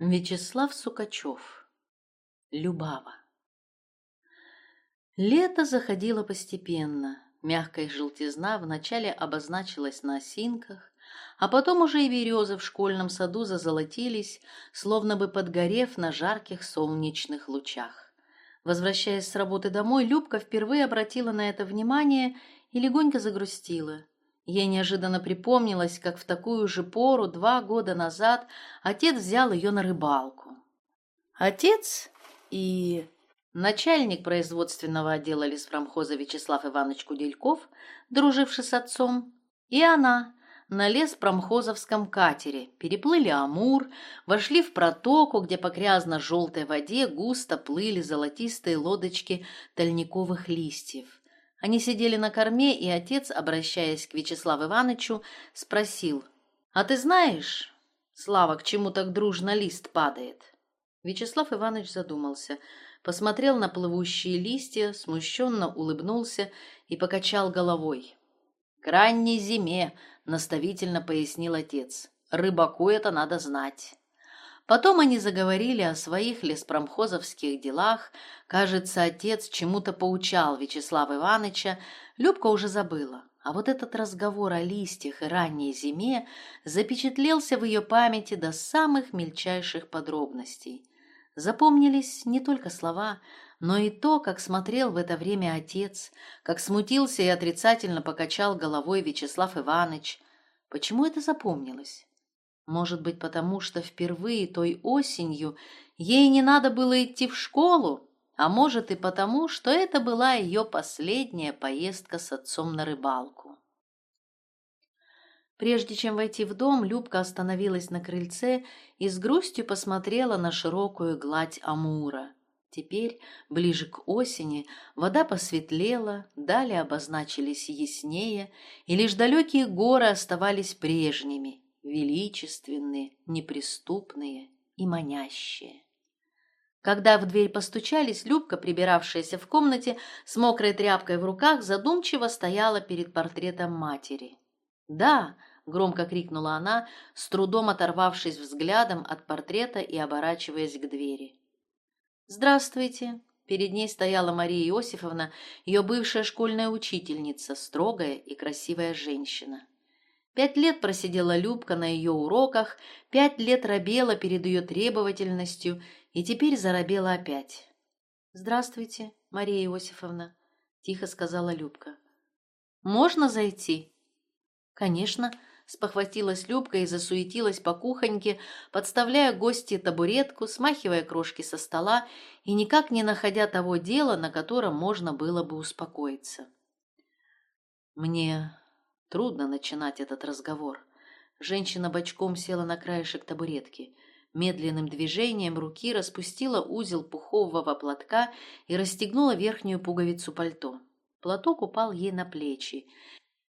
Вячеслав Сукачев. Любава. Лето заходило постепенно. Мягкая желтизна вначале обозначилась на осинках, а потом уже и березы в школьном саду зазолотились, словно бы подгорев на жарких солнечных лучах. Возвращаясь с работы домой, Любка впервые обратила на это внимание и легонько загрустила. Ей неожиданно припомнилось, как в такую же пору два года назад отец взял ее на рыбалку. Отец и начальник производственного отдела леспромхоза Вячеслав Иванович Кудельков, друживший с отцом, и она на леспромхозовском катере, переплыли Амур, вошли в протоку, где по грязно-желтой воде густо плыли золотистые лодочки тальниковых листьев. Они сидели на корме, и отец, обращаясь к Вячеславу Ивановичу, спросил, «А ты знаешь, Слава, к чему так дружно лист падает?» Вячеслав Иванович задумался, посмотрел на плывущие листья, смущенно улыбнулся и покачал головой. «К ранней зиме», — наставительно пояснил отец, — «рыбаку это надо знать». Потом они заговорили о своих леспромхозовских делах. Кажется, отец чему-то поучал Вячеслава Ивановича. Любка уже забыла. А вот этот разговор о листьях и ранней зиме запечатлелся в ее памяти до самых мельчайших подробностей. Запомнились не только слова, но и то, как смотрел в это время отец, как смутился и отрицательно покачал головой Вячеслав Иванович. Почему это запомнилось? Может быть, потому что впервые той осенью ей не надо было идти в школу, а может и потому, что это была ее последняя поездка с отцом на рыбалку. Прежде чем войти в дом, Любка остановилась на крыльце и с грустью посмотрела на широкую гладь Амура. Теперь, ближе к осени, вода посветлела, далее обозначились яснее, и лишь далекие горы оставались прежними, величественные, неприступные и манящие. Когда в дверь постучались, Любка, прибиравшаяся в комнате с мокрой тряпкой в руках, задумчиво стояла перед портретом матери. «Да!» — громко крикнула она, с трудом оторвавшись взглядом от портрета и оборачиваясь к двери. «Здравствуйте!» Перед ней стояла Мария Иосифовна, ее бывшая школьная учительница, строгая и красивая женщина. Пять лет просидела Любка на ее уроках, пять лет робела перед ее требовательностью и теперь заробела опять. «Здравствуйте, Мария Иосифовна», — тихо сказала Любка. «Можно зайти?» «Конечно», — спохватилась Любка и засуетилась по кухоньке, подставляя гости табуретку, смахивая крошки со стола и никак не находя того дела, на котором можно было бы успокоиться. «Мне Трудно начинать этот разговор. Женщина бочком села на краешек табуретки. Медленным движением руки распустила узел пухового платка и расстегнула верхнюю пуговицу пальто. Платок упал ей на плечи,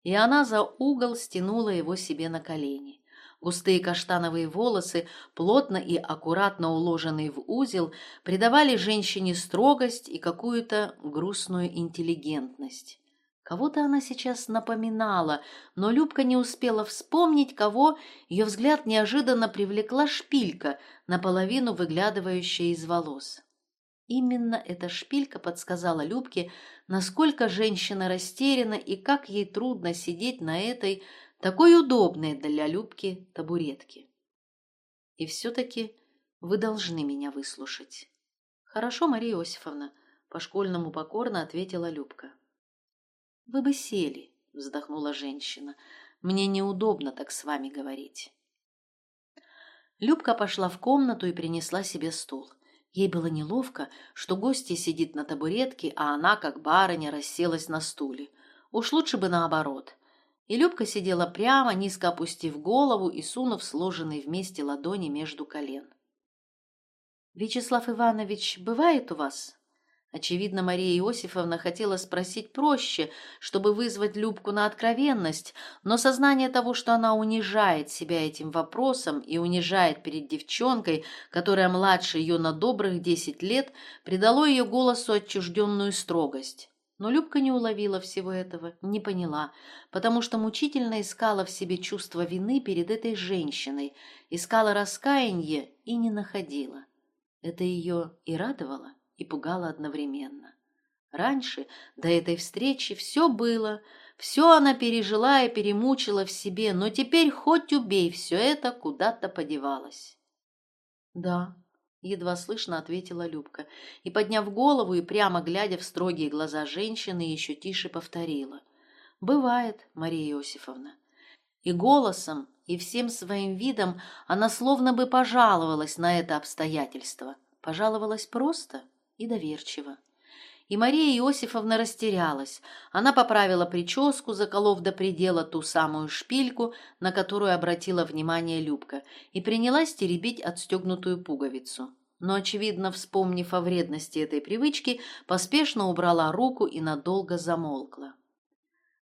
и она за угол стянула его себе на колени. Густые каштановые волосы, плотно и аккуратно уложенные в узел, придавали женщине строгость и какую-то грустную интеллигентность. Кого-то она сейчас напоминала, но Любка не успела вспомнить, кого ее взгляд неожиданно привлекла шпилька, наполовину выглядывающая из волос. Именно эта шпилька подсказала Любке, насколько женщина растеряна и как ей трудно сидеть на этой, такой удобной для Любки, табуретке. И все-таки вы должны меня выслушать. Хорошо, Мария Иосифовна, по-школьному покорно ответила Любка. «Вы бы сели», — вздохнула женщина. «Мне неудобно так с вами говорить». Любка пошла в комнату и принесла себе стул. Ей было неловко, что гостья сидит на табуретке, а она, как барыня, расселась на стуле. Уж лучше бы наоборот. И Любка сидела прямо, низко опустив голову и сунув сложенные вместе ладони между колен. «Вячеслав Иванович бывает у вас?» Очевидно, Мария Иосифовна хотела спросить проще, чтобы вызвать Любку на откровенность, но сознание того, что она унижает себя этим вопросом и унижает перед девчонкой, которая младше ее на добрых десять лет, придало ее голосу отчужденную строгость. Но Любка не уловила всего этого, не поняла, потому что мучительно искала в себе чувство вины перед этой женщиной, искала раскаяние и не находила. Это ее и радовало, и пугало одновременно. Раньше, до этой встречи, все было, все она пережила и перемучила в себе, но теперь хоть убей, все это куда-то подевалось. «Да», — едва слышно ответила Любка, и, подняв голову и прямо глядя в строгие глаза женщины, еще тише повторила. «Бывает, Мария Иосифовна». И голосом, и всем своим видом она словно бы пожаловалась на это обстоятельство. Пожаловалась просто и доверчиво. И Мария Иосифовна растерялась. Она поправила прическу, заколов до предела ту самую шпильку, на которую обратила внимание Любка, и принялась теребить отстегнутую пуговицу. Но, очевидно, вспомнив о вредности этой привычки, поспешно убрала руку и надолго замолкла.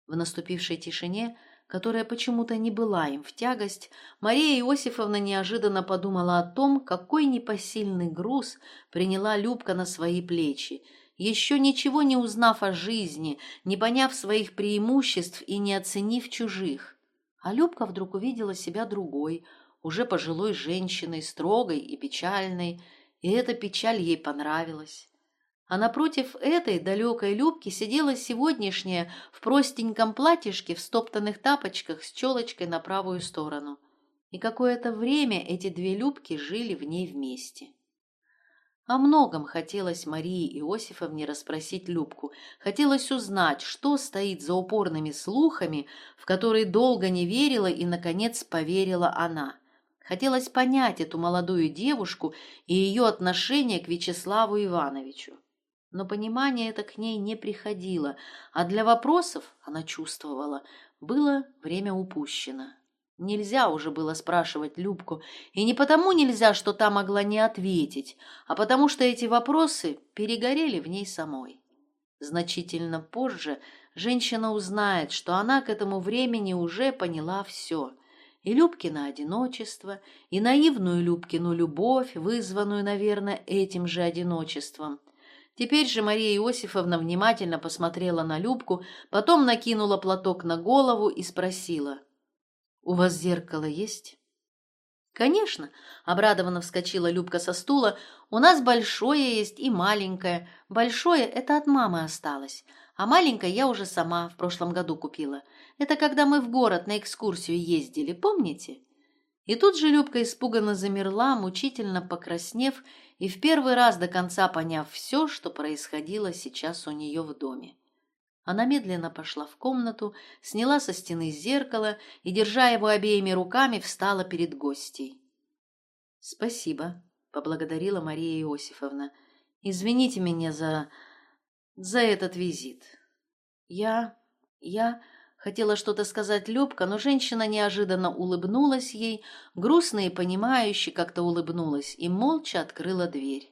В наступившей тишине которая почему-то не была им в тягость, Мария Иосифовна неожиданно подумала о том, какой непосильный груз приняла Любка на свои плечи, еще ничего не узнав о жизни, не поняв своих преимуществ и не оценив чужих. А Любка вдруг увидела себя другой, уже пожилой женщиной, строгой и печальной, и эта печаль ей понравилась. А напротив этой далекой Любки сидела сегодняшняя в простеньком платьишке в стоптанных тапочках с челочкой на правую сторону. И какое-то время эти две Любки жили в ней вместе. О многом хотелось Марии Иосифовне расспросить Любку. Хотелось узнать, что стоит за упорными слухами, в которые долго не верила и, наконец, поверила она. Хотелось понять эту молодую девушку и ее отношение к Вячеславу Ивановичу. Но понимание это к ней не приходило, а для вопросов, она чувствовала, было время упущено. Нельзя уже было спрашивать Любку, и не потому нельзя, что та могла не ответить, а потому что эти вопросы перегорели в ней самой. Значительно позже женщина узнает, что она к этому времени уже поняла все. И Любкино одиночество, и наивную Любкину любовь, вызванную, наверное, этим же одиночеством. Теперь же Мария Иосифовна внимательно посмотрела на Любку, потом накинула платок на голову и спросила — «У вас зеркало есть?» «Конечно!» — обрадованно вскочила Любка со стула. «У нас большое есть и маленькое. Большое — это от мамы осталось, а маленькое я уже сама в прошлом году купила. Это когда мы в город на экскурсию ездили, помните?» И тут же Любка испуганно замерла, мучительно покраснев и в первый раз до конца поняв все, что происходило сейчас у нее в доме. Она медленно пошла в комнату, сняла со стены зеркало и, держа его обеими руками, встала перед гостей. «Спасибо», — поблагодарила Мария Иосифовна. «Извините меня за... за этот визит. Я... я...» Хотела что-то сказать Любка, но женщина неожиданно улыбнулась ей, грустно и понимающе как-то улыбнулась и молча открыла дверь.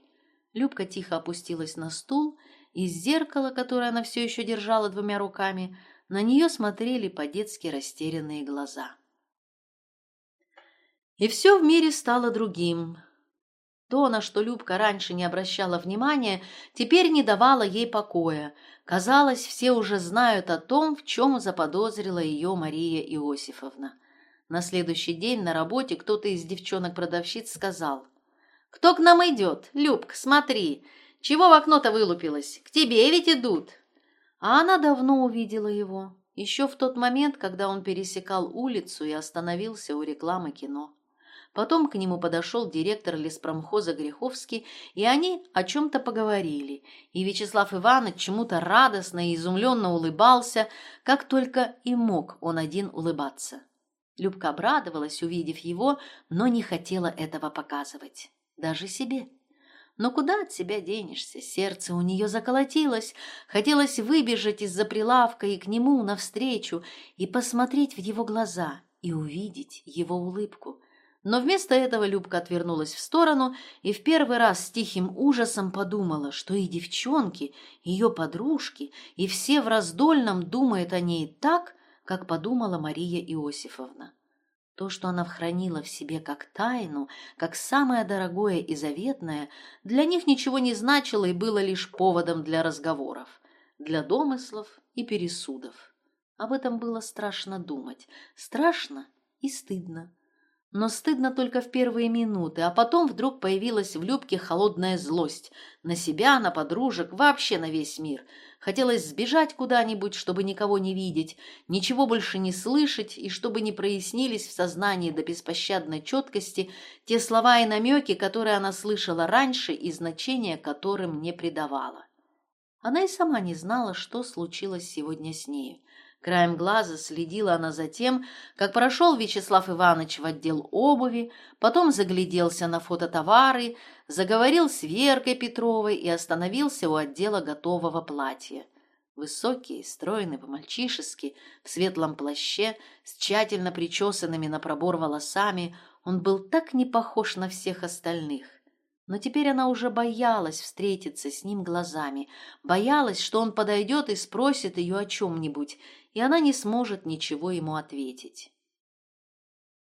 Любка тихо опустилась на стул из зеркала, которое она все еще держала двумя руками, на нее смотрели по-детски растерянные глаза. И все в мире стало другим. То, на что Любка раньше не обращала внимания, теперь не давало ей покоя. Казалось, все уже знают о том, в чем заподозрила ее Мария Иосифовна. На следующий день на работе кто-то из девчонок-продавщиц сказал. «Кто к нам идет? Любка, смотри, чего в окно-то вылупилась? К тебе ведь идут!» А она давно увидела его, еще в тот момент, когда он пересекал улицу и остановился у рекламы кино. Потом к нему подошел директор леспромхоза Греховский, и они о чем-то поговорили, и Вячеслав Иванович чему-то радостно и изумленно улыбался, как только и мог он один улыбаться. Любка обрадовалась, увидев его, но не хотела этого показывать, даже себе. Но куда от себя денешься? Сердце у нее заколотилось. Хотелось выбежать из-за прилавка и к нему навстречу, и посмотреть в его глаза, и увидеть его улыбку. Но вместо этого Любка отвернулась в сторону и в первый раз с тихим ужасом подумала, что и девчонки, ее подружки, и все в раздольном думают о ней так, как подумала Мария Иосифовна. То, что она хранила в себе как тайну, как самое дорогое и заветное, для них ничего не значило и было лишь поводом для разговоров. для домыслов и пересудов. Об этом было страшно думать. Страшно и стыдно. Но стыдно только в первые минуты, а потом вдруг появилась в Любке холодная злость. На себя, на подружек, вообще на весь мир. Хотелось сбежать куда-нибудь, чтобы никого не видеть, ничего больше не слышать, и чтобы не прояснились в сознании до беспощадной четкости те слова и намеки, которые она слышала раньше и значения которым не придавала. Она и сама не знала, что случилось сегодня с нею. Краем глаза следила она за тем, как прошел Вячеслав Иванович в отдел обуви, потом загляделся на фототовары, заговорил с Веркой Петровой и остановился у отдела готового платья. Высокий, стройный, по-мальчишески, в светлом плаще, с тщательно причесанными на пробор волосами, он был так не похож на всех остальных. Но теперь она уже боялась встретиться с ним глазами, боялась, что он подойдет и спросит ее о чем-нибудь, и она не сможет ничего ему ответить.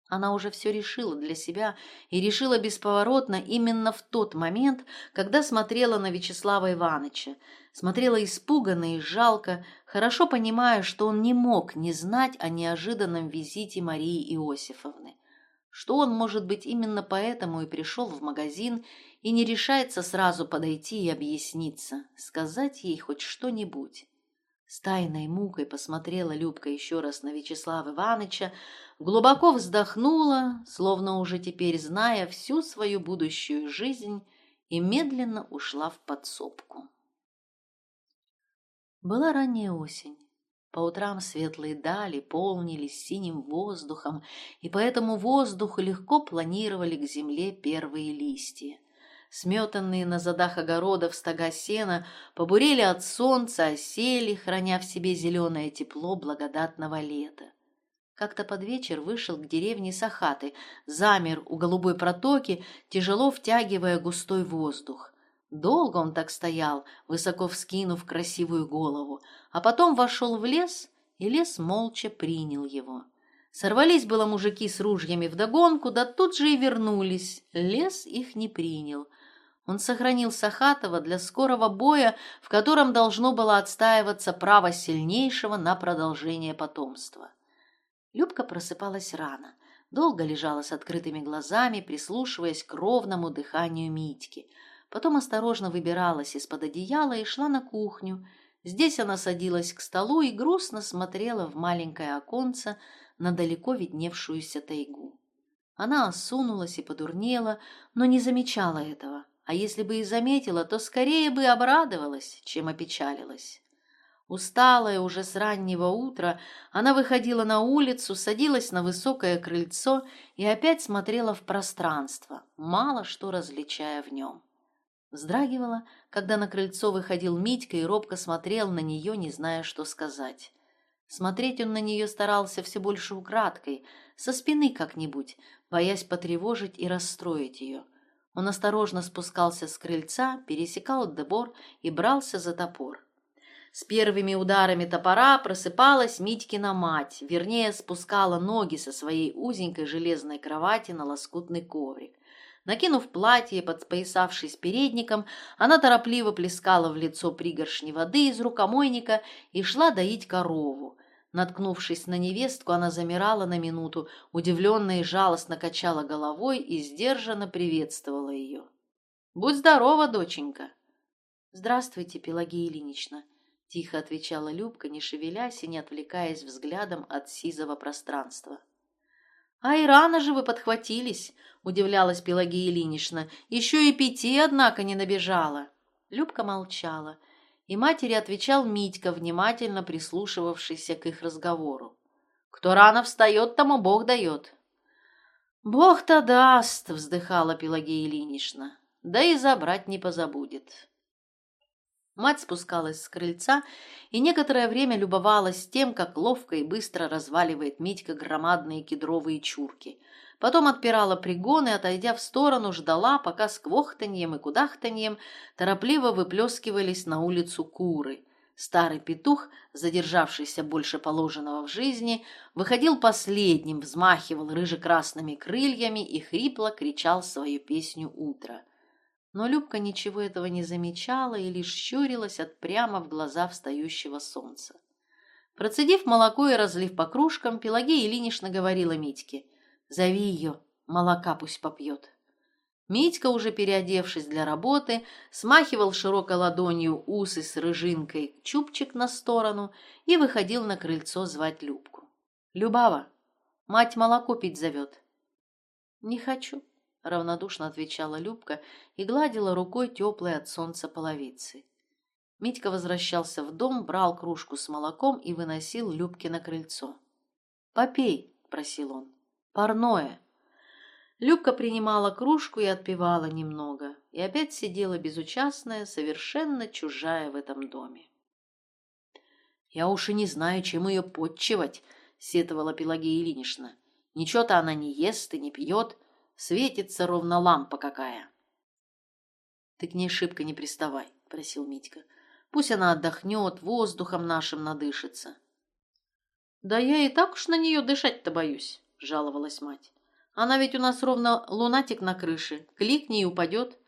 Она уже все решила для себя и решила бесповоротно именно в тот момент, когда смотрела на Вячеслава Ивановича, смотрела испуганно и жалко, хорошо понимая, что он не мог не знать о неожиданном визите Марии Иосифовны, что он, может быть, именно поэтому и пришел в магазин и не решается сразу подойти и объясниться, сказать ей хоть что-нибудь. С тайной мукой посмотрела Любка еще раз на Вячеслава Ивановича, глубоко вздохнула, словно уже теперь зная всю свою будущую жизнь, и медленно ушла в подсобку. Была ранняя осень. По утрам светлые дали полнились синим воздухом, и по этому воздуху легко планировали к земле первые листья. Сметанные на задах огородов стога сена побурели от солнца, осели, храня в себе зеленое тепло благодатного лета. Как-то под вечер вышел к деревне Сахаты, замер у голубой протоки, тяжело втягивая густой воздух. Долго он так стоял, высоко вскинув красивую голову, а потом вошел в лес, и лес молча принял его. Сорвались было мужики с ружьями вдогонку, да тут же и вернулись. Лес их не принял. Он сохранил Сахатова для скорого боя, в котором должно было отстаиваться право сильнейшего на продолжение потомства. Любка просыпалась рано, долго лежала с открытыми глазами, прислушиваясь к ровному дыханию Митьки. Потом осторожно выбиралась из-под одеяла и шла на кухню. Здесь она садилась к столу и грустно смотрела в маленькое оконце на далеко видневшуюся тайгу. Она осунулась и подурнела, но не замечала этого а если бы и заметила, то скорее бы обрадовалась, чем опечалилась. Усталая уже с раннего утра, она выходила на улицу, садилась на высокое крыльцо и опять смотрела в пространство, мало что различая в нем. Вздрагивала, когда на крыльцо выходил Митька и робко смотрел на нее, не зная, что сказать. Смотреть он на нее старался все больше украдкой, со спины как-нибудь, боясь потревожить и расстроить ее. Он осторожно спускался с крыльца, пересекал добор и брался за топор. С первыми ударами топора просыпалась Митькина мать, вернее, спускала ноги со своей узенькой железной кровати на лоскутный коврик. Накинув платье, подпоясавшись передником, она торопливо плескала в лицо пригоршни воды из рукомойника и шла доить корову. Наткнувшись на невестку, она замирала на минуту, удивленно и жалостно качала головой и сдержанно приветствовала ее. «Будь здорова, доченька!» «Здравствуйте, Пелагея Ильинична!» — тихо отвечала Любка, не шевелясь и не отвлекаясь взглядом от сизого пространства. «Ай, рано же вы подхватились!» — удивлялась Пелагея Ильинична. «Еще и пяти, однако, не набежала!» Любка молчала — и матери отвечал Митька, внимательно прислушивавшийся к их разговору. «Кто рано встает, тому Бог дает». «Бог-то даст!» — вздыхала Пелагея Ильинична. «Да и забрать не позабудет». Мать спускалась с крыльца и некоторое время любовалась тем, как ловко и быстро разваливает Митька громадные кедровые чурки — потом отпирала пригон и, отойдя в сторону, ждала, пока с квохтаньем и кудахтаньем торопливо выплескивались на улицу куры. Старый петух, задержавшийся больше положенного в жизни, выходил последним, взмахивал рыже-красными крыльями и хрипло кричал свою песню утра. Но Любка ничего этого не замечала и лишь щурилась от прямо в глаза встающего солнца. Процедив молоко и разлив по кружкам, Пелагея Ильинична говорила Митьке, «Зови ее, молока пусть попьет». Митька, уже переодевшись для работы, смахивал широкой ладонью усы с рыжинкой чубчик на сторону и выходил на крыльцо звать Любку. «Любава, мать молоко пить зовет». «Не хочу», — равнодушно отвечала Любка и гладила рукой теплые от солнца половицы. Митька возвращался в дом, брал кружку с молоком и выносил Любке на крыльцо. «Попей», — просил он, — «парное». Любка принимала кружку и отпивала немного, и опять сидела безучастная, совершенно чужая в этом доме. «Я уж и не знаю, чем ее подчивать», — сетовала Пелагея Ильинична. «Ничего-то она не ест и не пьет, светится ровно лампа какая». «Ты к ней шибко не приставай», — просил Митька. «Пусть она отдохнет, воздухом нашим надышится». «Да я и так уж на нее дышать-то боюсь», — жаловалась мать. Она ведь у нас ровно лунатик на крыше. Кликни и упадет.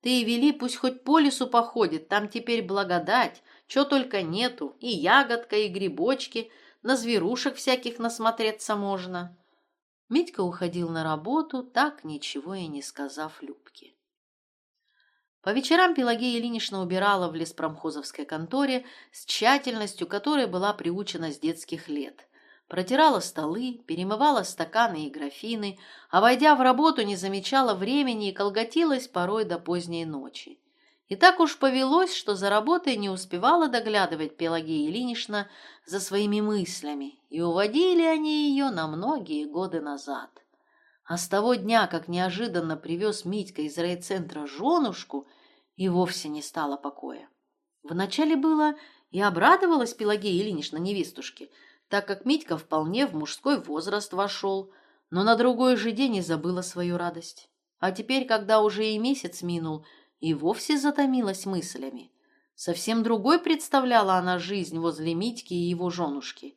Ты и вели, пусть хоть по лесу походит, там теперь благодать, чего только нету, и ягодка, и грибочки, на зверушек всяких насмотреться можно. Митька уходил на работу, так ничего и не сказав Любке. По вечерам Пелагея Ильинична убирала в леспромхозовской конторе с тщательностью, которая была приучена с детских лет – Протирала столы, перемывала стаканы и графины, а, войдя в работу, не замечала времени и колготилась порой до поздней ночи. И так уж повелось, что за работой не успевала доглядывать Пелагея Ильинична за своими мыслями, и уводили они ее на многие годы назад. А с того дня, как неожиданно привез Митька из райцентра женушку, и вовсе не стало покоя. Вначале было и обрадовалась Пелагея Ильинична невестушке – так как Митька вполне в мужской возраст вошел, но на другой же день и забыла свою радость. А теперь, когда уже и месяц минул, и вовсе затомилась мыслями. Совсем другой представляла она жизнь возле Митьки и его женушки.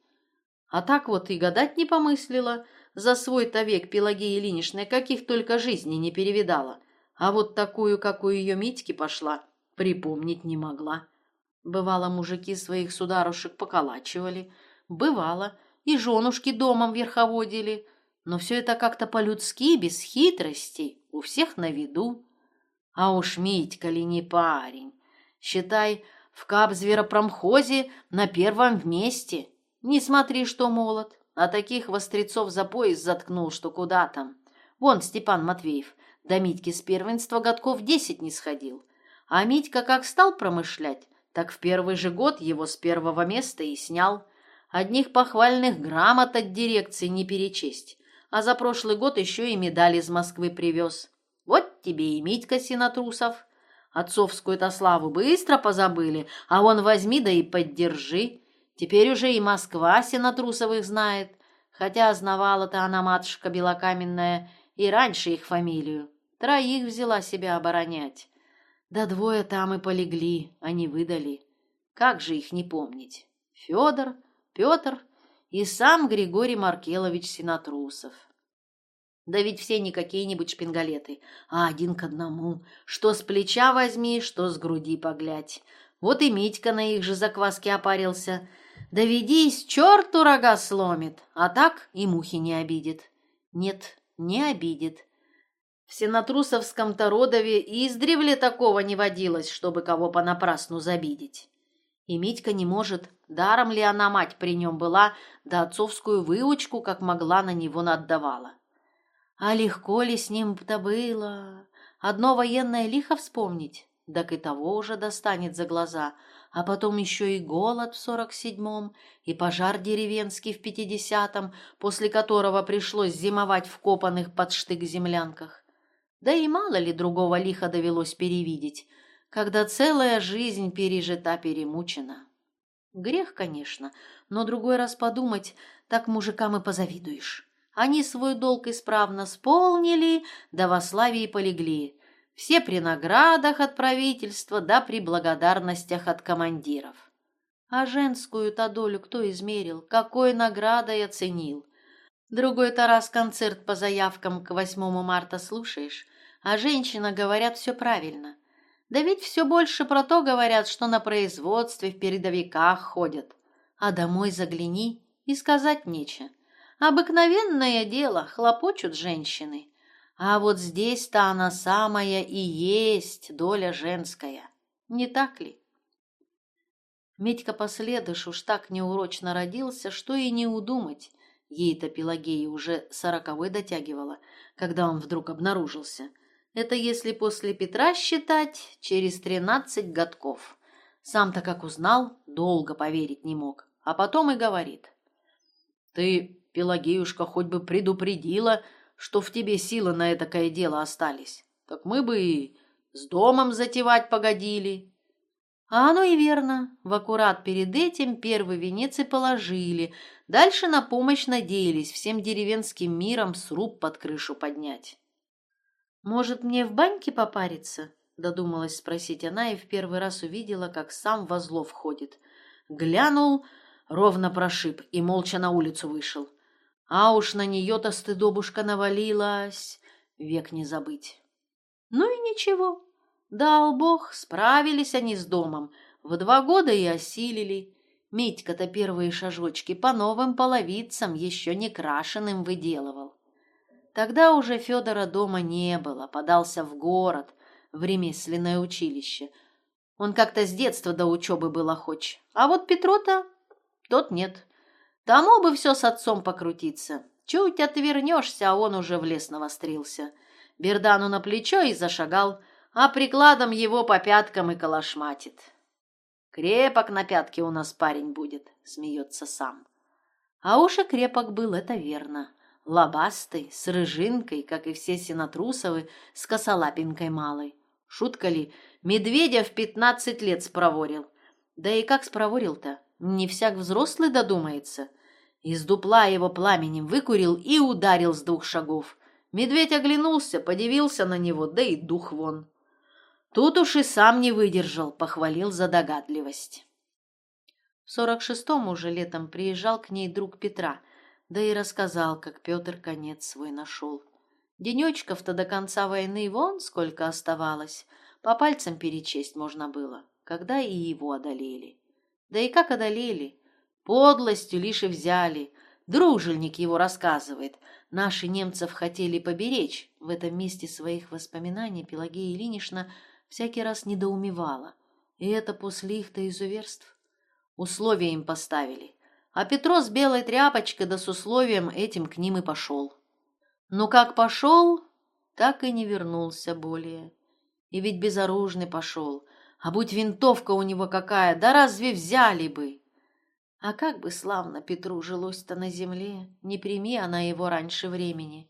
А так вот и гадать не помыслила, за свой-то век Пелагея Ильинична каких только жизней не перевидала, а вот такую, как у ее Митьки пошла, припомнить не могла. Бывало, мужики своих сударушек поколачивали, Бывало, и женушки домом верховодили, но все это как-то по-людски, без хитростей, у всех на виду. А уж Митька ли не парень? Считай, в кап-зверопромхозе на первом месте. Не смотри, что молод, а таких вострецов за пояс заткнул, что куда там. Вон Степан Матвеев, до Митьки с первенства годков десять не сходил. А Митька как стал промышлять, так в первый же год его с первого места и снял – Одних похвальных грамот от дирекции не перечесть. А за прошлый год еще и медаль из Москвы привез. Вот тебе и Митька Синатрусов. Отцовскую-то славу быстро позабыли, а вон возьми да и поддержи. Теперь уже и Москва Синатрусовых знает, хотя знавала-то она матушка белокаменная и раньше их фамилию. Троих взяла себя оборонять. Да двое там и полегли, а не выдали. Как же их не помнить? Федор, Петр и сам Григорий Маркелович Синатрусов. Да ведь все не какие-нибудь шпингалеты, а один к одному. Что с плеча возьми, что с груди поглядь. Вот и Митька на их же закваске опарился. Доведись, черту рога сломит, а так и мухи не обидит. Нет, не обидит. В Сенатрусовском-то родове издревле такого не водилось, чтобы кого понапрасну забидеть. И Митька не может, даром ли она мать при нем была, да отцовскую выучку, как могла, на него наддавала. А легко ли с ним-то было? Одно военное лихо вспомнить, так и того уже достанет за глаза, а потом еще и голод в сорок седьмом, и пожар деревенский в пятидесятом, после которого пришлось зимовать в копанных под штык землянках. Да и мало ли другого лиха довелось перевидеть — когда целая жизнь пережита перемучена. Грех, конечно, но другой раз подумать, так мужикам и позавидуешь. Они свой долг исправно сполнили, да во славе и полегли. Все при наградах от правительства, да при благодарностях от командиров. А женскую-то долю кто измерил, какой наградой оценил? Другой-то раз концерт по заявкам к 8 марта слушаешь, а женщина, говорят, все правильно. Да ведь все больше про то говорят, что на производстве в передовиках ходят. А домой загляни и сказать нечего. Обыкновенное дело, хлопочут женщины. А вот здесь-то она самая и есть доля женская. Не так ли? Медька последыш уж так неурочно родился, что и не удумать. Ей-то Пелагея уже сороковой дотягивала, когда он вдруг обнаружился. Это если после Петра считать, через тринадцать годков. Сам-то как узнал, долго поверить не мог, а потом и говорит. «Ты, Пелагеюшка, хоть бы предупредила, что в тебе силы на этакое дело остались. Так мы бы и с домом затевать погодили, а оно и верно. В аккурат перед этим первый венец и положили. Дальше на помощь надеялись всем деревенским миром сруб под крышу поднять. «Может, мне в баньке попариться?» — додумалась спросить она и в первый раз увидела, как сам во зло входит. Глянул, ровно прошиб и молча на улицу вышел. А уж на нее-то стыдобушка навалилась, век не забыть. Ну и ничего, Дал бог, справились они с домом. В два года и осилили. Митька-то первые шажочки по новым половицам, еще не крашеным, выделывал. Тогда уже Федора дома не было, подался в город, в ремесленное училище. Он как-то с детства до учебы был охоч. А вот Петро-то, тот нет. Тому бы все с отцом покрутиться. Чуть отвернешься, а он уже в лес навострился. Бердану на плечо и зашагал – а прикладом его по пяткам и калашматит. Крепок на пятке у нас парень будет, смеется сам. А уж и крепок был, это верно. Лобастый, с рыжинкой, как и все синатрусовы, с косолапинкой малой. Шутка ли, медведя в пятнадцать лет спроворил. Да и как спроворил-то? Не всяк взрослый додумается. Из дупла его пламенем выкурил и ударил с двух шагов. Медведь оглянулся, подивился на него, да и дух вон. Тут уж и сам не выдержал, похвалил за догадливость. В сорок шестом уже летом приезжал к ней друг Петра, да и рассказал, как Петр конец свой нашел. Денечков-то до конца войны вон сколько оставалось, по пальцам перечесть можно было, когда и его одолели. Да и как одолели? Подлостью лишь и взяли. Дружельник его рассказывает. Наши немцев хотели поберечь. В этом месте своих воспоминаний Пелагея Ильинична всякий раз недоумевала. И это после их-то изуверств. Условия им поставили. А Петро с белой тряпочкой да с условием этим к ним и пошел. Но как пошел, так и не вернулся более. И ведь безоружный пошел. А будь винтовка у него какая, да разве взяли бы? А как бы славно Петру жилось-то на земле, не прими она его раньше времени.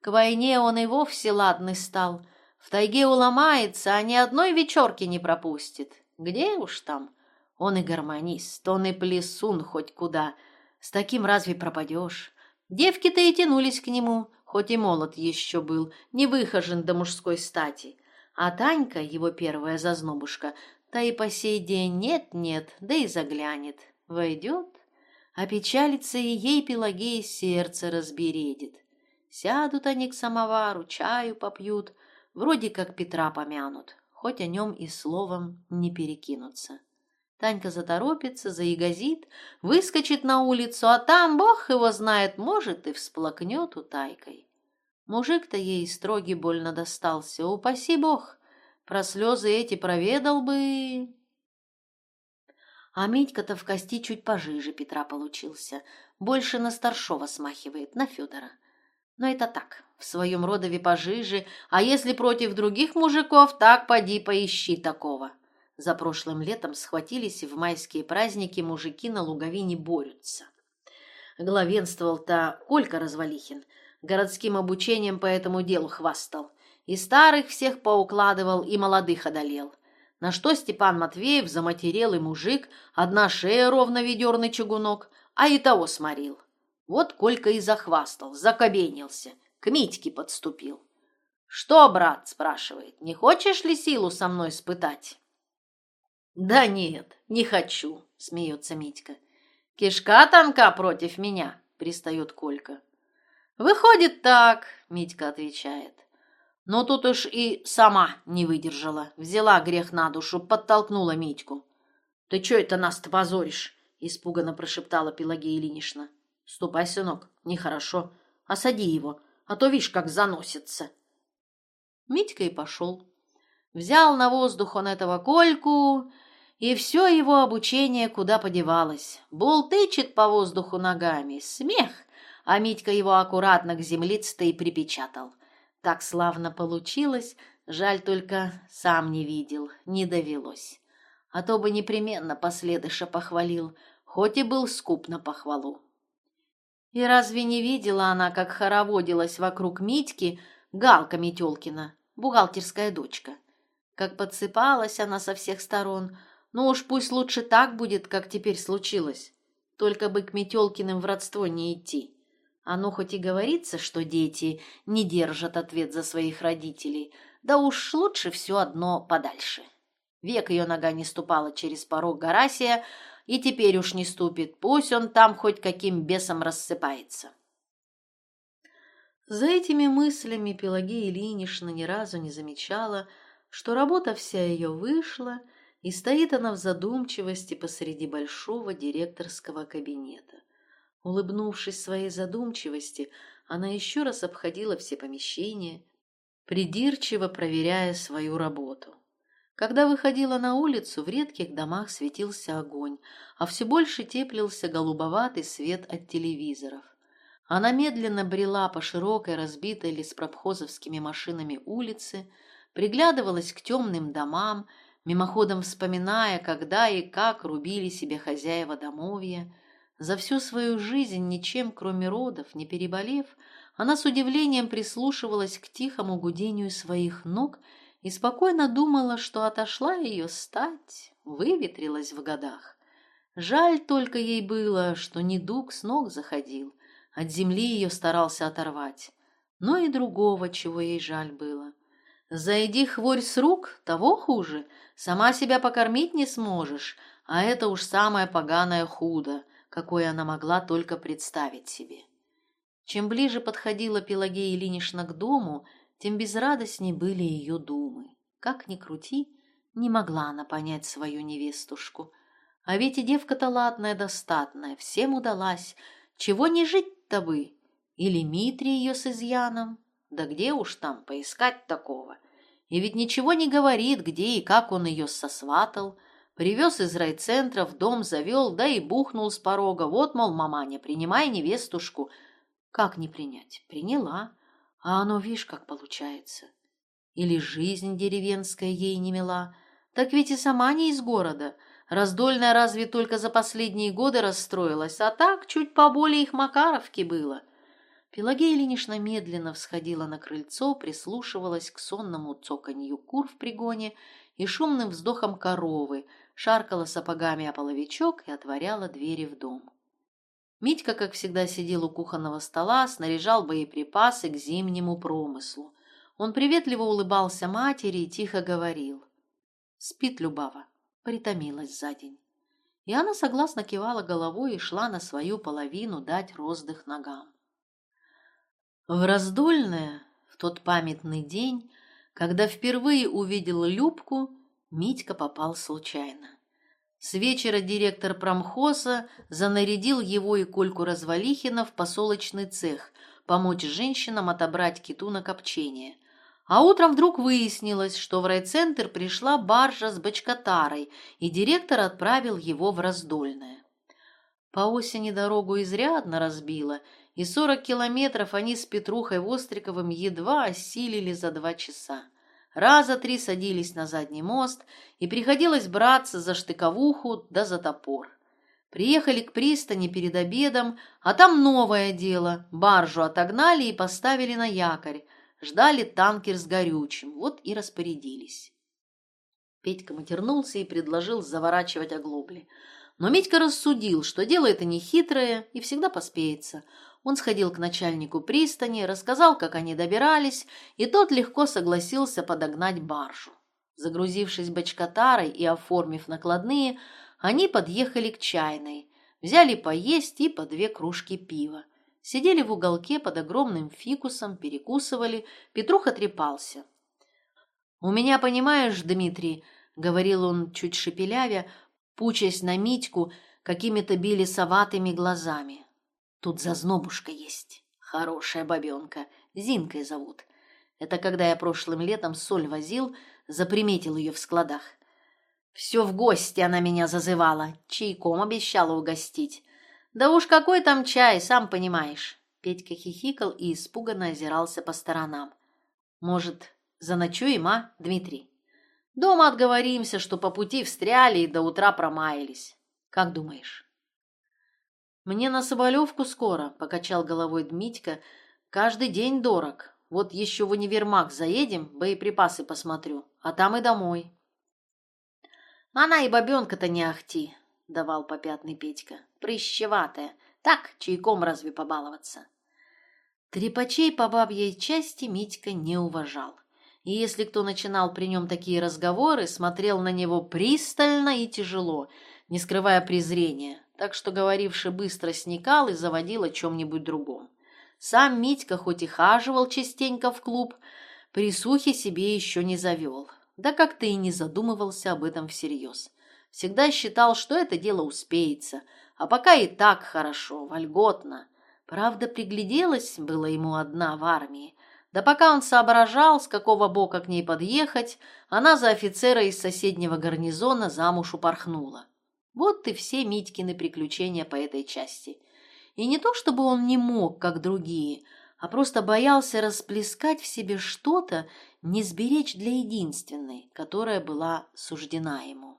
К войне он и вовсе ладный стал — в тайге уломается, а ни одной вечерки не пропустит. Где уж там? Он и гармонист, он и плесун хоть куда. С таким разве пропадешь? Девки-то и тянулись к нему, хоть и молод еще был, не выхожен до мужской стати. А Танька, его первая зазнобушка, та и по сей день нет-нет, да и заглянет. Войдет, опечалится и ей Пелагея сердце разбередит. Сядут они к самовару, чаю попьют, Вроде как Петра помянут, хоть о нем и словом не перекинутся. Танька заторопится, заягозит, выскочит на улицу, а там, бог его знает, может, и всплакнет утайкой. Мужик-то ей строгий больно достался, упаси бог, про слезы эти проведал бы... А Митька-то в кости чуть пожиже Петра получился, больше на старшова смахивает, на Федора. Но это так, в своем родове пожиже, а если против других мужиков, так поди поищи такого. За прошлым летом схватились и в майские праздники мужики на луговине борются. Главенствовал-то Колька Развалихин, городским обучением по этому делу хвастал. И старых всех поукладывал, и молодых одолел. На что Степан Матвеев заматерелый мужик, одна шея ровно ведерный чугунок, а и того сморил. Вот Колька и захвастал, закобенился, к Митьке подступил. «Что, брат?» – спрашивает. «Не хочешь ли силу со мной испытать?» «Да нет, не хочу», – смеется Митька. «Кишка тонка против меня», – пристает Колька. «Выходит так», – Митька отвечает. Но тут уж и сама не выдержала, взяла грех на душу, подтолкнула Митьку. «Ты чё это нас-то позоришь?» — испуганно прошептала Пелагея Ильинична. «Ступай, сынок, нехорошо. Осади его, а то, видишь, как заносится». Митька и пошел. Взял на воздух он этого Кольку, и все его обучение куда подевалось. Болтычет по воздуху ногами, смех, а Митька его аккуратно к землице-то и припечатал. Так славно получилось, жаль только сам не видел, не довелось. А то бы непременно последыша похвалил, хоть и был скуп на похвалу. И разве не видела она, как хороводилась вокруг Митьки Галка Метелкина, бухгалтерская дочка? Как подсыпалась она со всех сторон. Ну уж пусть лучше так будет, как теперь случилось. Только бы к Метелкиным в родство не идти. Оно хоть и говорится, что дети не держат ответ за своих родителей, да уж лучше все одно подальше. Век ее нога не ступала через порог Гарасия, и теперь уж не ступит, пусть он там хоть каким бесом рассыпается. За этими мыслями Пелагея Ильинична ни разу не замечала, что работа вся ее вышла, и стоит она в задумчивости посреди большого директорского кабинета. Улыбнувшись своей задумчивости, она еще раз обходила все помещения, придирчиво проверяя свою работу. Когда выходила на улицу, в редких домах светился огонь, а все больше теплился голубоватый свет от телевизоров. Она медленно брела по широкой, разбитой леспропхозовскими машинами улице, приглядывалась к темным домам, мимоходом вспоминая, когда и как рубили себе хозяева домовья, за всю свою жизнь, ничем, кроме родов, не переболев, она с удивлением прислушивалась к тихому гудению своих ног и спокойно думала, что отошла ее стать, выветрилась в годах. Жаль только ей было, что недуг с ног заходил, от земли ее старался оторвать. Но и другого, чего ей жаль было. Зайди хворь с рук, того хуже. Сама себя покормить не сможешь, а это уж самое поганое худо какое она могла только представить себе. Чем ближе подходила Пелагея Ильинична к дому, тем безрадостней были ее думы. Как ни крути, не могла она понять свою невестушку. А ведь и девка-то ладная, достатная, всем удалась. Чего не жить-то бы? Или Митрий ее с изъяном? Да где уж там поискать такого? И ведь ничего не говорит, где и как он ее сосватал — Привез из райцентра, в дом завел, да и бухнул с порога. Вот, мол, маманя, принимай невестушку. Как не принять? Приняла. А оно, видишь, как получается. Или жизнь деревенская ей не мила. Так ведь и сама не из города. Раздольная разве только за последние годы расстроилась, а так чуть поболее их Макаровки было. Пелагея Ильинична медленно всходила на крыльцо, прислушивалась к сонному цоканью кур в пригоне и шумным вздохам коровы, шаркала сапогами о половичок и отворяла двери в дом. Митька, как всегда, сидел у кухонного стола, снаряжал боеприпасы к зимнему промыслу. Он приветливо улыбался матери и тихо говорил. «Спит Любава, притомилась за день». И она согласно кивала головой и шла на свою половину дать роздых ногам. В раздольное, в тот памятный день, когда впервые увидел Любку, Митька попал случайно. С вечера директор промхоза занарядил его и Кольку Развалихина в посолочный цех помочь женщинам отобрать киту на копчение. А утром вдруг выяснилось, что в райцентр пришла баржа с бочкотарой, и директор отправил его в Раздольное. По осени дорогу изрядно разбило, и сорок километров они с Петрухой Востриковым едва осилили за два часа. Раза три садились на задний мост, и приходилось браться за штыковуху да за топор. Приехали к пристани перед обедом, а там новое дело. Баржу отогнали и поставили на якорь. Ждали танкер с горючим, вот и распорядились. Петька матернулся и предложил заворачивать оглобли. Но Митька рассудил, что дело это нехитрое и всегда поспеется. Он сходил к начальнику пристани, рассказал, как они добирались, и тот легко согласился подогнать баржу. Загрузившись бочкотарой и оформив накладные, они подъехали к чайной, взяли поесть и по две кружки пива. Сидели в уголке под огромным фикусом, перекусывали, Петруха трепался. «У меня, понимаешь, Дмитрий, — говорил он, чуть шепелявя, пучась на Митьку какими-то белесоватыми глазами. Тут зазнобушка есть, хорошая бабенка, Зинкой зовут. Это когда я прошлым летом соль возил, заприметил ее в складах. Все в гости она меня зазывала, чайком обещала угостить. Да уж какой там чай, сам понимаешь. Петька хихикал и испуганно озирался по сторонам. Может, заночуем, а, Дмитрий? Дома отговоримся, что по пути встряли и до утра промаялись. Как думаешь? Мне на Соболевку скоро, покачал головой Дмитька. Каждый день дорог. Вот еще в универмаг заедем, боеприпасы посмотрю, а там и домой. Она и бабенка-то не ахти, давал попятный Петька. Прыщеватая. Так, чайком разве побаловаться? Трепачей по бабьей части Митька не уважал и если кто начинал при нем такие разговоры, смотрел на него пристально и тяжело, не скрывая презрения, так что говоривший быстро сникал и заводил о чем-нибудь другом. Сам Митька хоть и хаживал частенько в клуб, присухи себе еще не завел, да как-то и не задумывался об этом всерьез. Всегда считал, что это дело успеется, а пока и так хорошо, вольготно. Правда, пригляделась было ему одна в армии, да пока он соображал, с какого бока к ней подъехать, она за офицера из соседнего гарнизона замуж упорхнула. Вот и все Митькины приключения по этой части. И не то, чтобы он не мог, как другие, а просто боялся расплескать в себе что-то, не сберечь для единственной, которая была суждена ему.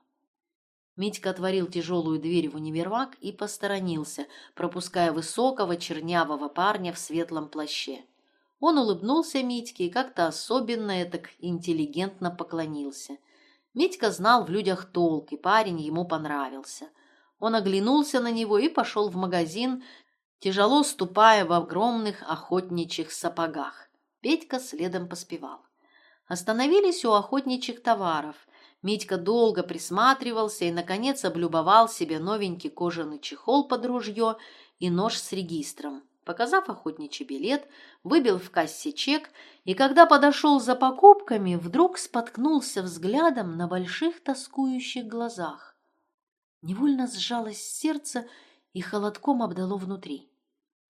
Митька отворил тяжелую дверь в универмаг и посторонился, пропуская высокого чернявого парня в светлом плаще. Он улыбнулся Митьке и как-то особенно так интеллигентно поклонился. Митька знал в людях толк, и парень ему понравился. Он оглянулся на него и пошел в магазин, тяжело ступая в огромных охотничьих сапогах. Петька следом поспевал. Остановились у охотничьих товаров. Митька долго присматривался и, наконец, облюбовал себе новенький кожаный чехол под ружье и нож с регистром. Показав охотничий билет, выбил в кассе чек и, когда подошел за покупками, вдруг споткнулся взглядом на больших тоскующих глазах. Невольно сжалось сердце и холодком обдало внутри.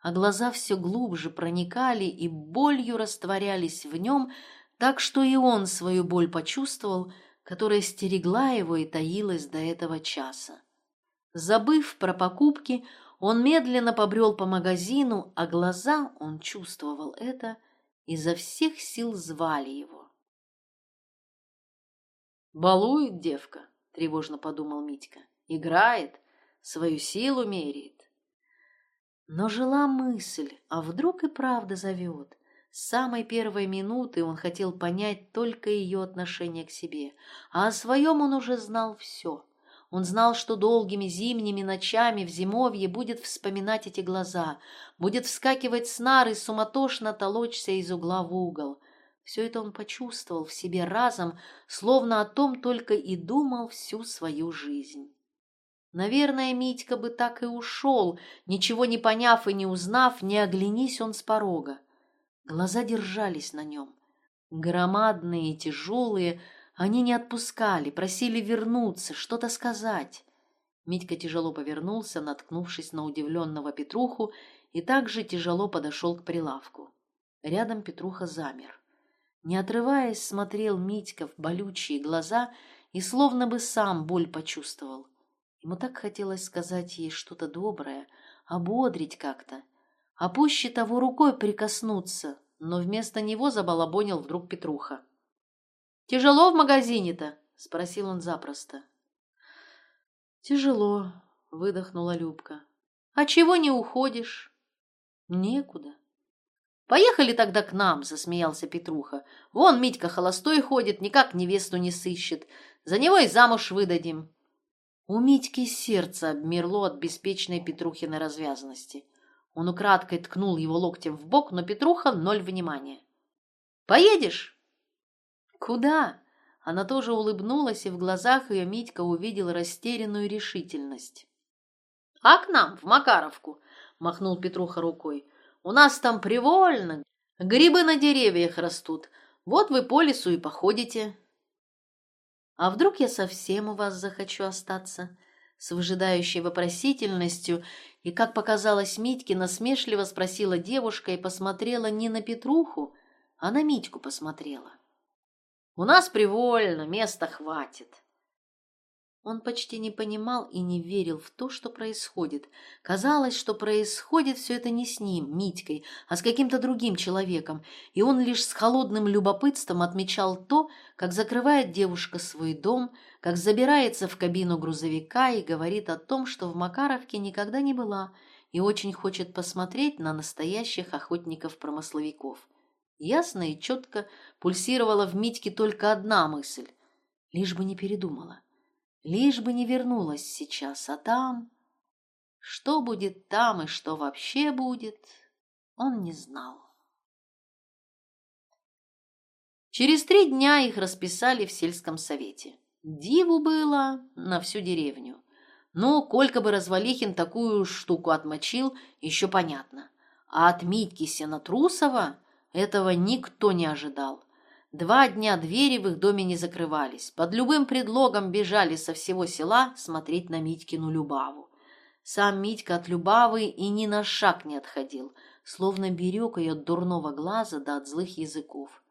А глаза все глубже проникали и болью растворялись в нем, так что и он свою боль почувствовал, которая стерегла его и таилась до этого часа. Забыв про покупки, он медленно побрел по магазину, а глаза, он чувствовал это, изо всех сил звали его. «Балует девка», — тревожно подумал Митька. «Играет, свою силу меряет». Но жила мысль, а вдруг и правда зовет. С самой первой минуты он хотел понять только ее отношение к себе, а о своем он уже знал все — он знал, что долгими зимними ночами в зимовье будет вспоминать эти глаза, будет вскакивать с нары, суматошно толочься из угла в угол. Все это он почувствовал в себе разом, словно о том только и думал всю свою жизнь. Наверное, Митька бы так и ушел, ничего не поняв и не узнав, не оглянись он с порога. Глаза держались на нем. Громадные и тяжелые, они не отпускали, просили вернуться, что-то сказать. Митька тяжело повернулся, наткнувшись на удивленного Петруху, и также тяжело подошел к прилавку. Рядом Петруха замер. Не отрываясь, смотрел Митька в болючие глаза и словно бы сам боль почувствовал. Ему так хотелось сказать ей что-то доброе, ободрить как-то, а пуще того рукой прикоснуться, но вместо него забалабонил вдруг Петруха. Тяжело в магазине-то? Спросил он запросто. Тяжело, выдохнула Любка. А чего не уходишь? Некуда. Поехали тогда к нам, засмеялся Петруха. Вон Митька холостой ходит, никак невесту не сыщет. За него и замуж выдадим. У Митьки сердце обмерло от беспечной Петрухиной развязанности. Он украдкой ткнул его локтем в бок, но Петруха ноль внимания. «Поедешь?» «Куда?» Она тоже улыбнулась, и в глазах ее Митька увидел растерянную решительность. «А к нам, в Макаровку!» – махнул Петруха рукой. У нас там привольно, грибы на деревьях растут. Вот вы по лесу и походите. А вдруг я совсем у вас захочу остаться? С выжидающей вопросительностью и, как показалось Митьке, насмешливо спросила девушка и посмотрела не на Петруху, а на Митьку посмотрела. У нас привольно, места хватит. Он почти не понимал и не верил в то, что происходит. Казалось, что происходит все это не с ним, Митькой, а с каким-то другим человеком, и он лишь с холодным любопытством отмечал то, как закрывает девушка свой дом, как забирается в кабину грузовика и говорит о том, что в Макаровке никогда не была и очень хочет посмотреть на настоящих охотников-промысловиков. Ясно и четко пульсировала в Митьке только одна мысль — лишь бы не передумала. Лишь бы не вернулась сейчас, а там... Что будет там и что вообще будет, он не знал. Через три дня их расписали в сельском совете. Диву было на всю деревню. Но Колька бы Развалихин такую штуку отмочил, еще понятно. А от Митьки Сенатрусова этого никто не ожидал. Два дня двери в их доме не закрывались. Под любым предлогом бежали со всего села смотреть на Митькину Любаву. Сам Митька от Любавы и ни на шаг не отходил, словно берег ее от дурного глаза да от злых языков.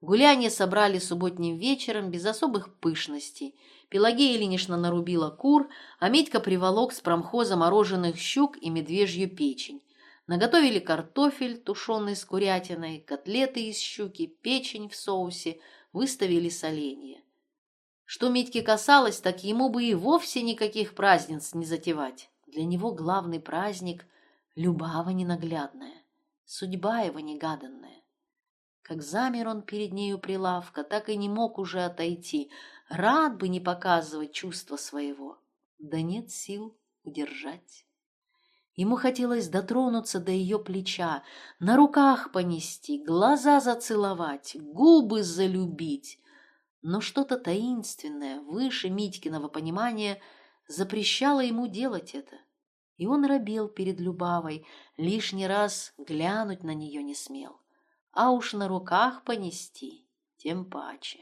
Гуляние собрали субботним вечером без особых пышностей. Пелагея Ильинична нарубила кур, а Митька приволок с промхоза мороженых щук и медвежью печень. Наготовили картофель, тушеный с курятиной, котлеты из щуки, печень в соусе, выставили соленье. Что Митьке касалось, так ему бы и вовсе никаких праздниц не затевать. Для него главный праздник — любава ненаглядная, судьба его негаданная. Как замер он перед нею прилавка, так и не мог уже отойти, рад бы не показывать чувства своего, да нет сил удержать. Ему хотелось дотронуться до ее плеча, на руках понести, глаза зацеловать, губы залюбить. Но что-то таинственное, выше Митькиного понимания, запрещало ему делать это. И он робел перед Любавой, лишний раз глянуть на нее не смел. А уж на руках понести тем паче.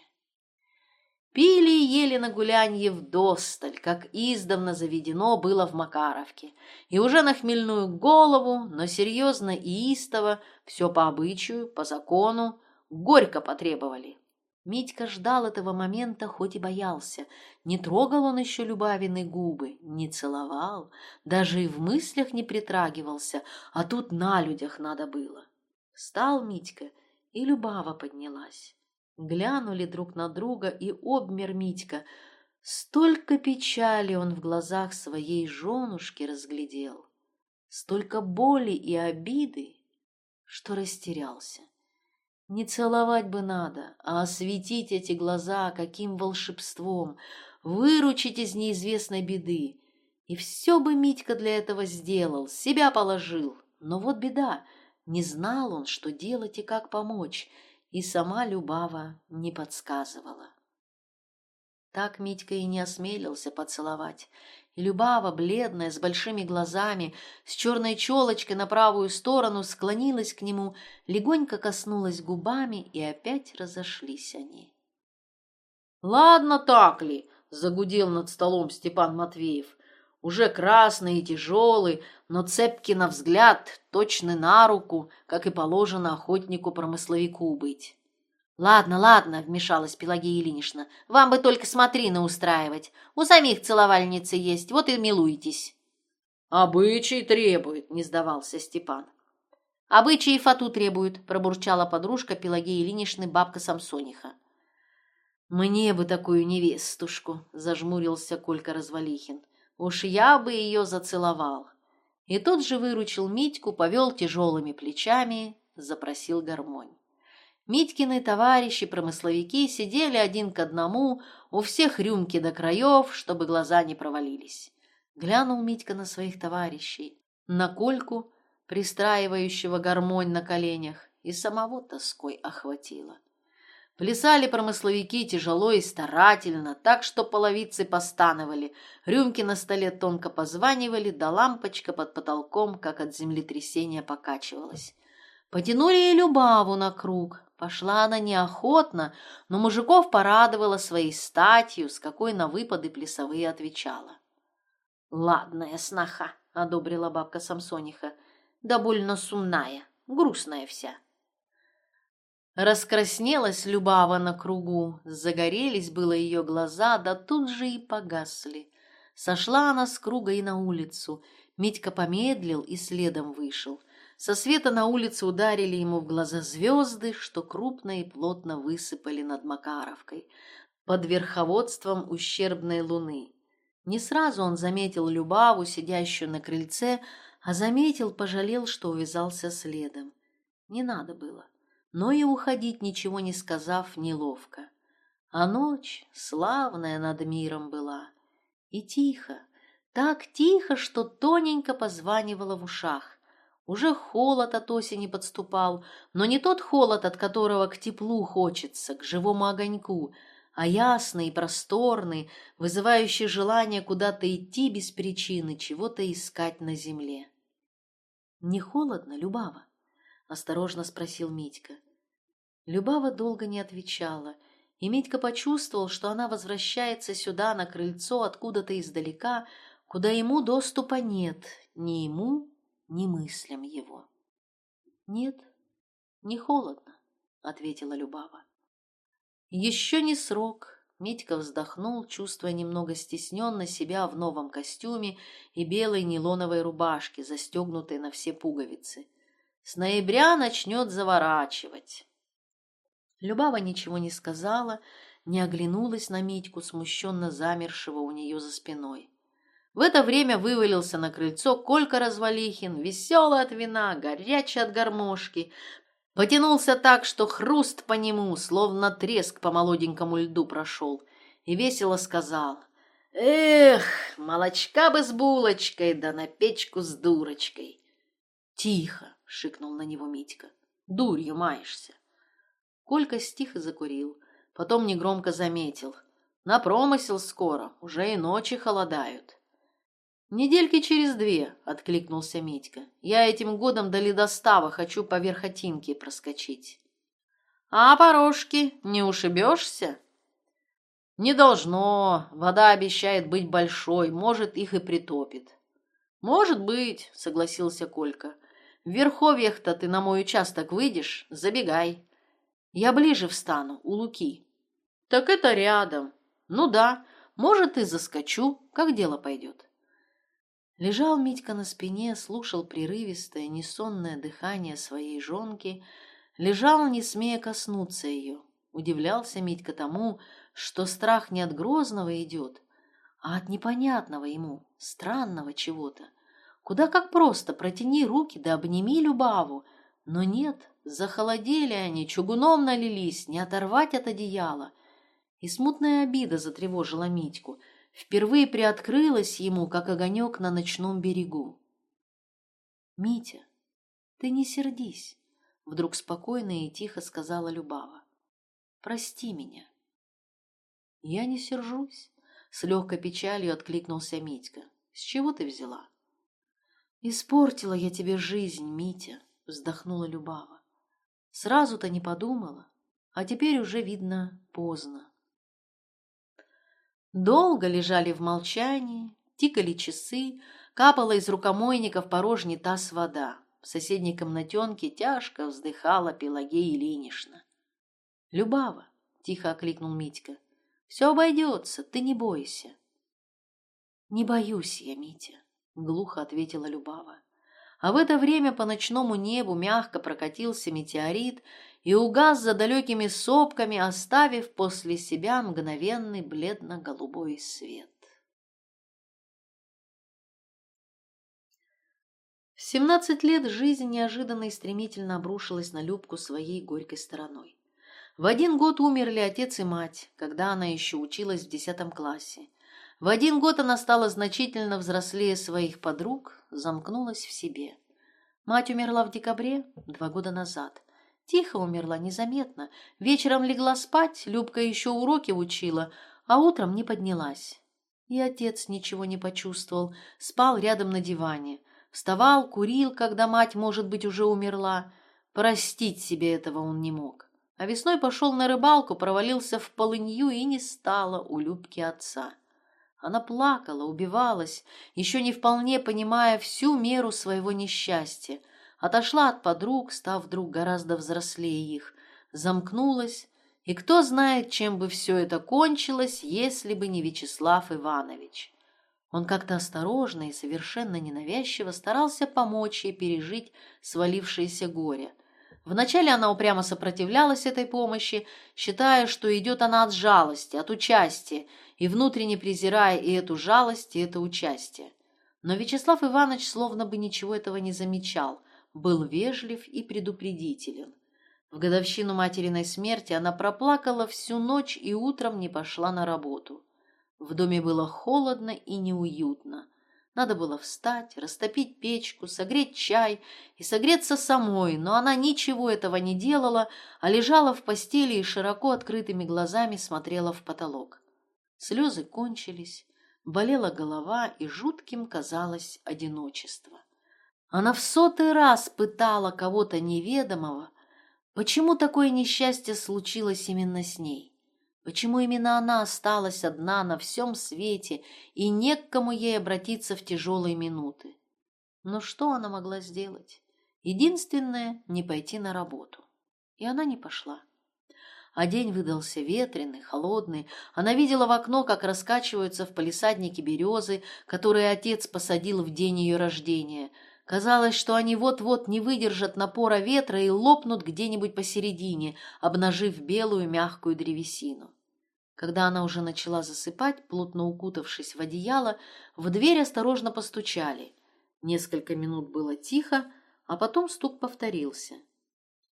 Пили и ели на гулянье вдосталь, как издавна заведено было в Макаровке. И уже на хмельную голову, но серьезно и истово, все по обычаю, по закону, горько потребовали. Митька ждал этого момента, хоть и боялся. Не трогал он еще Любавины губы, не целовал, даже и в мыслях не притрагивался, а тут на людях надо было. Встал Митька, и Любава поднялась. Глянули друг на друга и обмер Митька. Столько печали он в глазах своей женушки разглядел, столько боли и обиды, что растерялся. Не целовать бы надо, а осветить эти глаза каким волшебством, выручить из неизвестной беды. И все бы Митька для этого сделал, себя положил. Но вот беда, не знал он, что делать и как помочь, и сама Любава не подсказывала. Так Митька и не осмелился поцеловать. Любава, бледная, с большими глазами, с черной челочкой на правую сторону, склонилась к нему, легонько коснулась губами, и опять разошлись они. «Ладно так ли?» — загудел над столом Степан Матвеев. Уже красный и тяжелый, но цепкий на взгляд, точный на руку, как и положено охотнику-промысловику быть. «Ладно, ладно», — вмешалась Пелагея Ильинична, — «вам бы только смотрины устраивать. У самих целовальницы есть, вот и милуйтесь». «Обычай требует», — не сдавался Степан. «Обычаи фату требуют», — пробурчала подружка Пелагеи Ильиничны бабка Самсониха. «Мне бы такую невестушку», — зажмурился Колька Развалихин. «Уж я бы ее зацеловал». И тот же выручил Митьку, повел тяжелыми плечами, запросил гармонь. Митькины товарищи-промысловики сидели один к одному, у всех рюмки до краев, чтобы глаза не провалились. Глянул Митька на своих товарищей, на Кольку, пристраивающего гармонь на коленях, и самого тоской охватило. Плясали промысловики тяжело и старательно, так что половицы постановали, рюмки на столе тонко позванивали, да лампочка под потолком, как от землетрясения, покачивалась. Потянули и Любаву на круг. Пошла она неохотно, но мужиков порадовала своей статью, с какой на выпады плясовые отвечала. «Ладная сноха», — одобрила бабка Самсониха, — «да больно сумная, грустная вся». Раскраснелась Любава на кругу, загорелись было ее глаза, да тут же и погасли. Сошла она с круга и на улицу. Митька помедлил и следом вышел. Со света на улице ударили ему в глаза звезды, что крупно и плотно высыпали над Макаровкой, под верховодством ущербной луны. Не сразу он заметил Любаву, сидящую на крыльце, а заметил, пожалел, что увязался следом. Не надо было но и уходить, ничего не сказав, неловко. А ночь славная над миром была. И тихо, так тихо, что тоненько позванивало в ушах. Уже холод от осени подступал, но не тот холод, от которого к теплу хочется, к живому огоньку, а ясный и просторный, вызывающий желание куда-то идти без причины, чего-то искать на земле. «Не холодно, Любава?» — осторожно спросил Митька. Любава долго не отвечала, и Митька почувствовал, что она возвращается сюда, на крыльцо, откуда-то издалека, куда ему доступа нет, ни ему, ни мыслям его. «Нет, не холодно», — ответила Любава. «Еще не срок», — Митька вздохнул, чувствуя немного стесненно себя в новом костюме и белой нейлоновой рубашке, застегнутой на все пуговицы. «С ноября начнет заворачивать». Любава ничего не сказала, не оглянулась на Митьку, смущенно замершего у нее за спиной. В это время вывалился на крыльцо Колька Развалихин, веселый от вина, горячий от гармошки. Потянулся так, что хруст по нему, словно треск по молоденькому льду прошел, и весело сказал «Эх, молочка бы с булочкой, да на печку с дурочкой!» «Тихо!» — шикнул на него Митька. «Дурью маешься!» Колька стих и закурил. Потом негромко заметил. На промысел скоро, уже и ночи холодают. «Недельки через две», — откликнулся Митька. «Я этим годом до ледостава хочу по верхотинке проскочить». «А порожки не ушибешься?» «Не должно. Вода обещает быть большой, может, их и притопит». «Может быть», — согласился Колька. «В верховьях-то ты на мой участок выйдешь? Забегай. Я ближе встану, у Луки. Так это рядом. Ну да, может, и заскочу, как дело пойдет. Лежал Митька на спине, слушал прерывистое, несонное дыхание своей жонки, лежал, не смея коснуться ее. Удивлялся Митька тому, что страх не от Грозного идет, а от непонятного ему, странного чего-то. Куда как просто протяни руки да обними Любаву, но нет, Захолодели они, чугуном налились, не оторвать от одеяла. И смутная обида затревожила Митьку. Впервые приоткрылась ему, как огонек на ночном берегу. «Митя, ты не сердись», — вдруг спокойно и тихо сказала Любава. «Прости меня». «Я не сержусь», — с легкой печалью откликнулся Митька. «С чего ты взяла?» «Испортила я тебе жизнь, Митя», — вздохнула Любава. Сразу-то не подумала, а теперь уже, видно, поздно. Долго лежали в молчании, тикали часы, капала из рукомойников порожний таз вода. В соседней комнатенке тяжко вздыхала Пелагея Ильинична. «Любава!» — тихо окликнул Митька. «Все обойдется, ты не бойся». «Не боюсь я, Митя», — глухо ответила Любава. А в это время по ночному небу мягко прокатился метеорит и угас за далекими сопками, оставив после себя мгновенный бледно-голубой свет. В семнадцать лет жизнь неожиданно и стремительно обрушилась на Любку своей горькой стороной. В один год умерли отец и мать, когда она еще училась в десятом классе. В один год она стала значительно взрослее своих подруг, замкнулась в себе. Мать умерла в декабре, два года назад. Тихо умерла, незаметно. Вечером легла спать, Любка еще уроки учила, а утром не поднялась. И отец ничего не почувствовал, спал рядом на диване. Вставал, курил, когда мать, может быть, уже умерла. Простить себе этого он не мог. А весной пошел на рыбалку, провалился в полынью и не стало у Любки отца. Она плакала, убивалась, еще не вполне понимая всю меру своего несчастья. Отошла от подруг, став вдруг гораздо взрослее их, замкнулась, и кто знает, чем бы все это кончилось, если бы не Вячеслав Иванович. Он как-то осторожно и совершенно ненавязчиво старался помочь ей пережить свалившееся горе. Вначале она упрямо сопротивлялась этой помощи, считая, что идет она от жалости, от участия, и внутренне презирая и эту жалость, и это участие. Но Вячеслав Иванович словно бы ничего этого не замечал, был вежлив и предупредителен. В годовщину материной смерти она проплакала всю ночь и утром не пошла на работу. В доме было холодно и неуютно. Надо было встать, растопить печку, согреть чай и согреться самой, но она ничего этого не делала, а лежала в постели и широко открытыми глазами смотрела в потолок. Слезы кончились, болела голова и жутким казалось одиночество. Она в сотый раз пытала кого-то неведомого, Почему такое несчастье случилось именно с ней? Почему именно она осталась одна на всем свете и не к кому ей обратиться в тяжелые минуты? Но что она могла сделать? Единственное — не пойти на работу. И она не пошла. А день выдался ветреный, холодный. Она видела в окно, как раскачиваются в палисаднике березы, которые отец посадил в день ее рождения — Казалось, что они вот-вот не выдержат напора ветра и лопнут где-нибудь посередине, обнажив белую мягкую древесину. Когда она уже начала засыпать, плотно укутавшись в одеяло, в дверь осторожно постучали. Несколько минут было тихо, а потом стук повторился.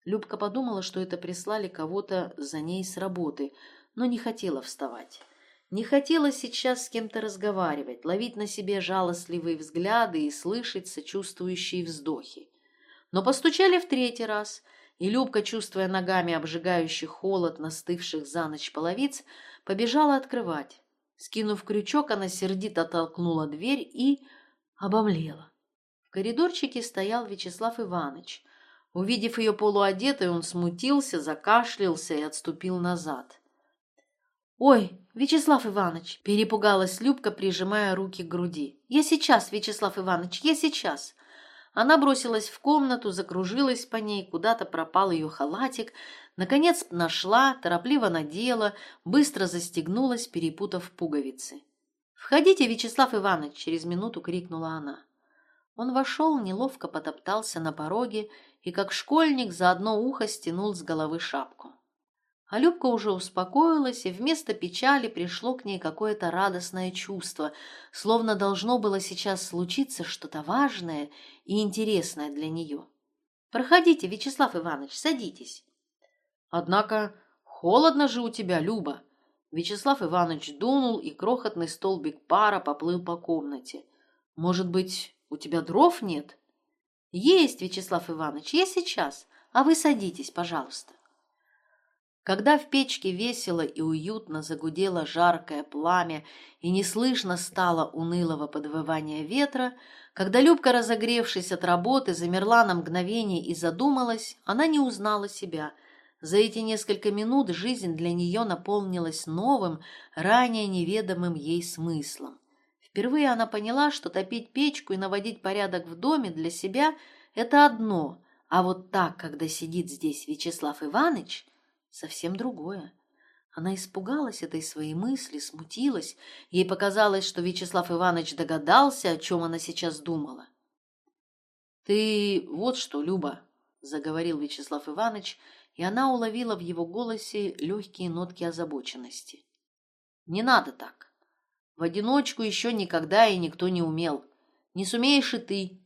Любка подумала, что это прислали кого-то за ней с работы, но не хотела вставать. Не хотела сейчас с кем-то разговаривать, ловить на себе жалостливые взгляды и слышать сочувствующие вздохи. Но постучали в третий раз, и Любка, чувствуя ногами обжигающий холод настывших за ночь половиц, побежала открывать. Скинув крючок, она сердито толкнула дверь и обомлела. В коридорчике стоял Вячеслав Иванович. Увидев ее полуодетой, он смутился, закашлялся и отступил назад. «Ой, Вячеслав Иванович!» – перепугалась Любка, прижимая руки к груди. «Я сейчас, Вячеслав Иванович, я сейчас!» Она бросилась в комнату, закружилась по ней, куда-то пропал ее халатик. Наконец нашла, торопливо надела, быстро застегнулась, перепутав пуговицы. «Входите, Вячеслав Иванович!» – через минуту крикнула она. Он вошел, неловко потоптался на пороге и, как школьник, за одно ухо стянул с головы шапку. А Любка уже успокоилась, и вместо печали пришло к ней какое-то радостное чувство, словно должно было сейчас случиться что-то важное и интересное для нее. «Проходите, Вячеслав Иванович, садитесь». «Однако холодно же у тебя, Люба!» Вячеслав Иванович дунул, и крохотный столбик пара поплыл по комнате. «Может быть, у тебя дров нет?» «Есть, Вячеслав Иванович, я сейчас, а вы садитесь, пожалуйста». Когда в печке весело и уютно загудело жаркое пламя и не слышно стало унылого подвывания ветра, когда Любка, разогревшись от работы, замерла на мгновение и задумалась, она не узнала себя. За эти несколько минут жизнь для нее наполнилась новым, ранее неведомым ей смыслом. Впервые она поняла, что топить печку и наводить порядок в доме для себя – это одно, а вот так, когда сидит здесь Вячеслав Иванович – совсем другое. Она испугалась этой своей мысли, смутилась. Ей показалось, что Вячеслав Иванович догадался, о чем она сейчас думала. «Ты вот что, Люба», — заговорил Вячеслав Иванович, и она уловила в его голосе легкие нотки озабоченности. «Не надо так. В одиночку еще никогда и никто не умел. Не сумеешь и ты.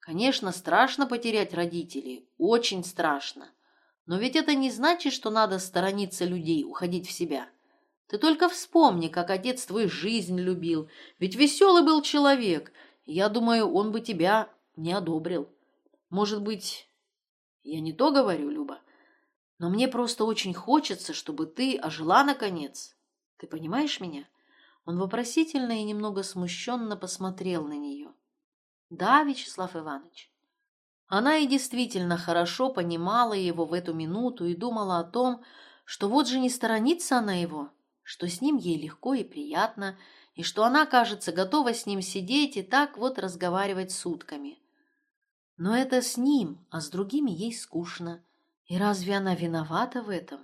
Конечно, страшно потерять родителей, очень страшно. Но ведь это не значит, что надо сторониться людей, уходить в себя. Ты только вспомни, как отец твой жизнь любил. Ведь веселый был человек. Я думаю, он бы тебя не одобрил. Может быть, я не то говорю, Люба? Но мне просто очень хочется, чтобы ты ожила наконец. Ты понимаешь меня?» Он вопросительно и немного смущенно посмотрел на нее. «Да, Вячеслав Иванович». Она и действительно хорошо понимала его в эту минуту и думала о том, что вот же не сторонится она его, что с ним ей легко и приятно, и что она, кажется, готова с ним сидеть и так вот разговаривать сутками. Но это с ним, а с другими ей скучно. И разве она виновата в этом?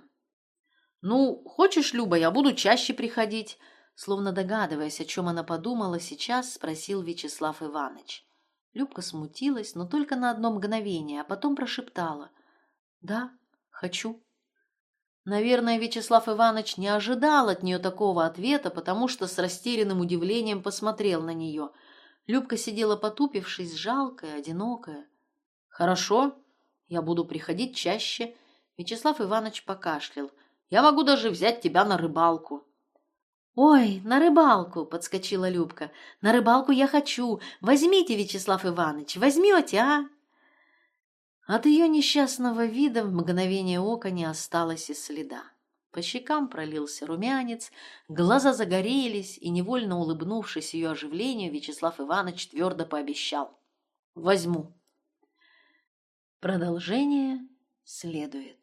«Ну, хочешь, Люба, я буду чаще приходить?» Словно догадываясь, о чем она подумала сейчас, спросил Вячеслав Иванович. Любка смутилась, но только на одно мгновение, а потом прошептала. «Да, хочу». Наверное, Вячеслав Иванович не ожидал от нее такого ответа, потому что с растерянным удивлением посмотрел на нее. Любка сидела потупившись, жалкая, одинокая. «Хорошо, я буду приходить чаще». Вячеслав Иванович покашлял. «Я могу даже взять тебя на рыбалку». «Ой, на рыбалку!» — подскочила Любка. «На рыбалку я хочу! Возьмите, Вячеслав Иванович, возьмете, а?» От ее несчастного вида в мгновение ока не осталось и следа. По щекам пролился румянец, глаза загорелись, и, невольно улыбнувшись ее оживлению, Вячеслав Иванович твердо пообещал. «Возьму». Продолжение следует.